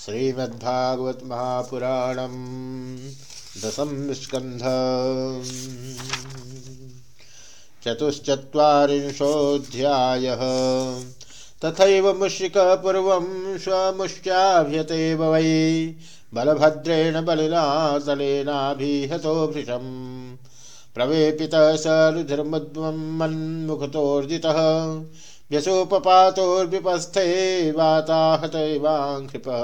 श्रीमद्भागवत महापुराणम दशम स्कंध चतुश्चत्वारिंशोऽध्यायः। तथैव मुश्रिकपूर्वं स्वमुष्ट्याभ्यते वै बलभद्रेण बलिना तलेनाभिहतो भृशम्। प्रवेपितः स रुधिर्मुद्वं मन्मुखतोर्जितः। व्यसोपपातोर्विपस्थे वाताहतैवाङ्कृपः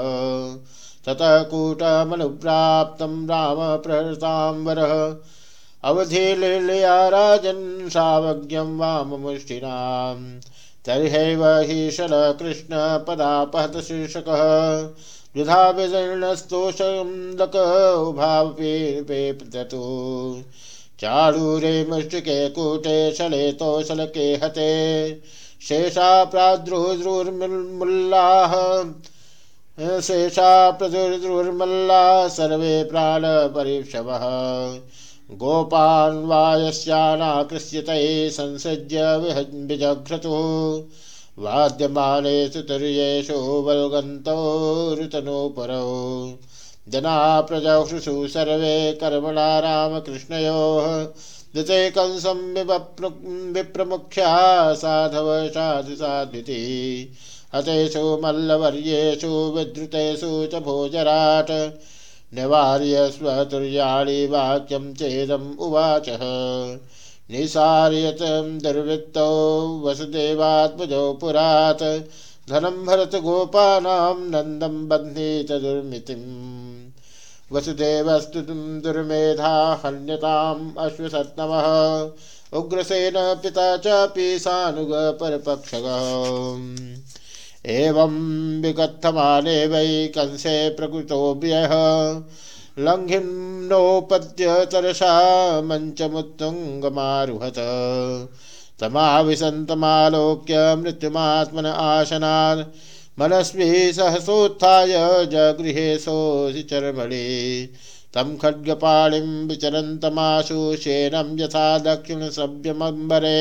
ततः कूटमनुप्राप्तं राम प्रहृतां वरः। अवधिलीलया राजन् सावज्ञं वाममुष्टिनां। तर्हैव हि शलकृष्णपदापहतशीर्षकः। द्विधा विदीर्णस्तोषं लक उभावपि प्रतु चारूरे मुष्टिके कूटे शले तोषलके हते। शेषा प्राद्रुद्रुर्मुल्लाः शेषा प्रदुर्द्रुर्मल्ला सर्वे प्राणपरिषवः गोपान् वा यस्यानाकृष्यतैः संसृज्य विजघ्रतुः। वाद्यमानेषु तुर्येषु वल्गन्तौ ऋतनोपरौ। जना प्रजहृषु सर्वे कर्मणा रामकृष्णयोः। दिते कंसं विप्रमुख्या साधव साधु साध्विति हतेषु मल्लवर्येषु विद्रुतेषु च भोजराट। निवार्य स्वतुर्याणि वाक्यं चेदम् उवाच। निसार्यतं दुर्वृत्तौ वसुदेवात्मजौ पुरात्। धनं भरतगोपानां नन्दं बध्नीत दुर्मितिम्। वसुदेवस्तु दुर्मेधा हन्यताम् अश्वसत्नवः उग्रसेन पिता चापि सानुग परपक्षगः एवं विकथमाने वै कंसे प्रकृतो प्रकृतोऽव्ययः लङ्घिन्नोपद्य तरसा मञ्चमुत्तुङ्गमारुहत। समाविशन्तमालोक्य मृत्युमात्मन आसनात् मनस्वी सहसोत्थाय जगृहे चर्मणि तं खड्गपाणिं विचरन्तमाशु शेनं यथा दक्षिणसव्यमम्बरे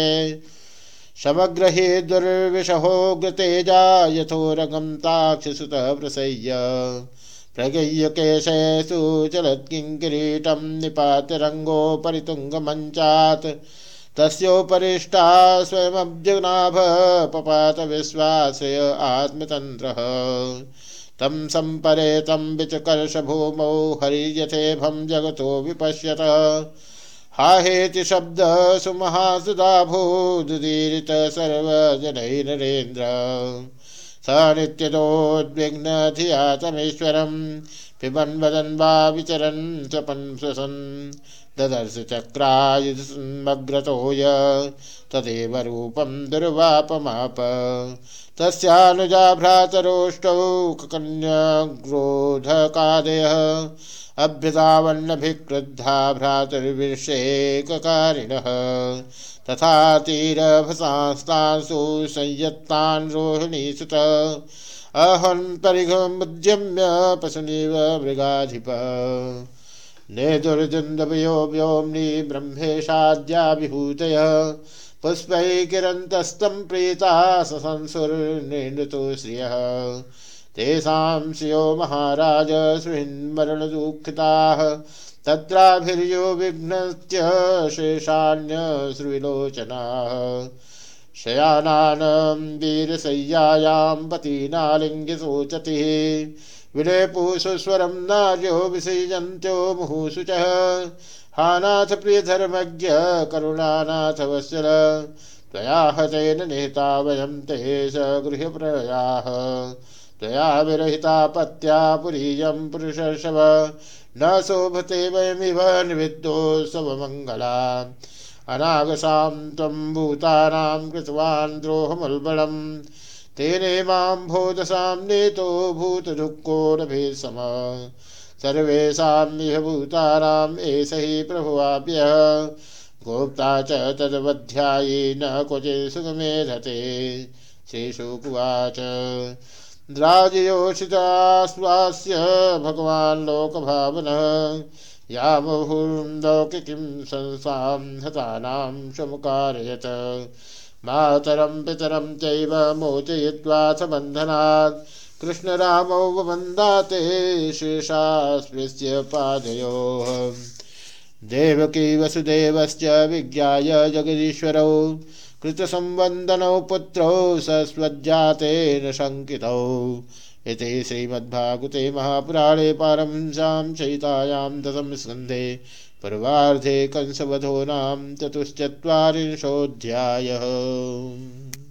समग्रहे दुर्विशहो गतेजा यथोरगं ताक्षसुतः प्रसह्य प्रगह्य केशेषु चलत्किङ्किरीटं निपात्य रङ्गोपरि तुङ्गमञ्चात् तस्योपरिष्टा स्वयमब्जनाभ, पपात विश्वासय आत्मतन्त्रः तं सम्परे तं विचकर्ष भूमौ हरियथेभं जगतो विपश्यत। हाहेति शब्द सुमहासुधाभूदुदीरित सर्वजनैर्नरेन्द्र स नित्यदोद्विग्नधिया तमीश्वरं पिबन् वदन् वा विचरन् स्वपन् ददर्श चक्रायुधमग्रतोय तदेव रूपं दुर्वापमाप। तस्यानुजा भ्रातरोष्टौ कन्याग्रोधकादयः अभ्यतावन्नभिक्रुद्धा भ्रातर्विषेककारिणः तथा तीरभसांस्तांसु संयत्तान् रोहिणीसुत। अहन् परिघमुद्यम्य पशुनिव मृगाधिप। नेदुर्जुन्दवयो व्योम्नि ब्रह्मेशाद्याभिभूतयः। पुष्पैः किरन्तस्तं प्रीता ससंसुर्निर्णुतो श्रियः तेषां श्रियो महाराज सुहिन्मरणदुःखिताः। तत्राभिर्यो विघ्नत्य शेषान्यश्रुविलोचनाः। शयानानं वीरशय्यायां पतीनालिङ्ग्य शोचतिः विनयपूषुस्वरं नार्यो विसृजन्त्यो मुहुषु च हानाथ प्रियधर्मज्ञ, करुणानाथ वत्सल। त्वया हतेन निहिता वयं ते स गृहप्रयाः। त्वया विरहिता पत्या पुरीयं पुरुषर्षव न शोभते वयमिव निविद्धोत्सवमङ्गला अनागसां त्वं भूतानां कृतवान् द्रोहमुल्बलम्। तेने माँ भोदसां नेतो भूतदुःखोरभेसम सर्वेषां इह भूतानाम् एष हि प्रभुवाभ्यः गोप्ता च तदवध्यायी न क्वचित् सुखमेधते। श्रीशुकुवाच द्राजयोषितास्वास्य भगवान् लोकभावनः। यामहुर्लौकिकीं संसां हतानां समुकारयत् मातरं पितरं चैव मोचयित्वा सबन्धनात् कृष्णरामौ वन्दाते शेषास्पृश्य पादयोः। देवकी वसुदेवश्च विज्ञाय जगदीश्वरौ, कृतसंवन्दनौ पुत्रौ सस्वज्जातेन शङ्कितौ। इति श्रीमद्भागुते महापुराणे पारंसां चयितायां दशमस्कन्धे पूर्वार्धे कंसवधो नाम चतुश्चत्वारिंशोऽध्यायः।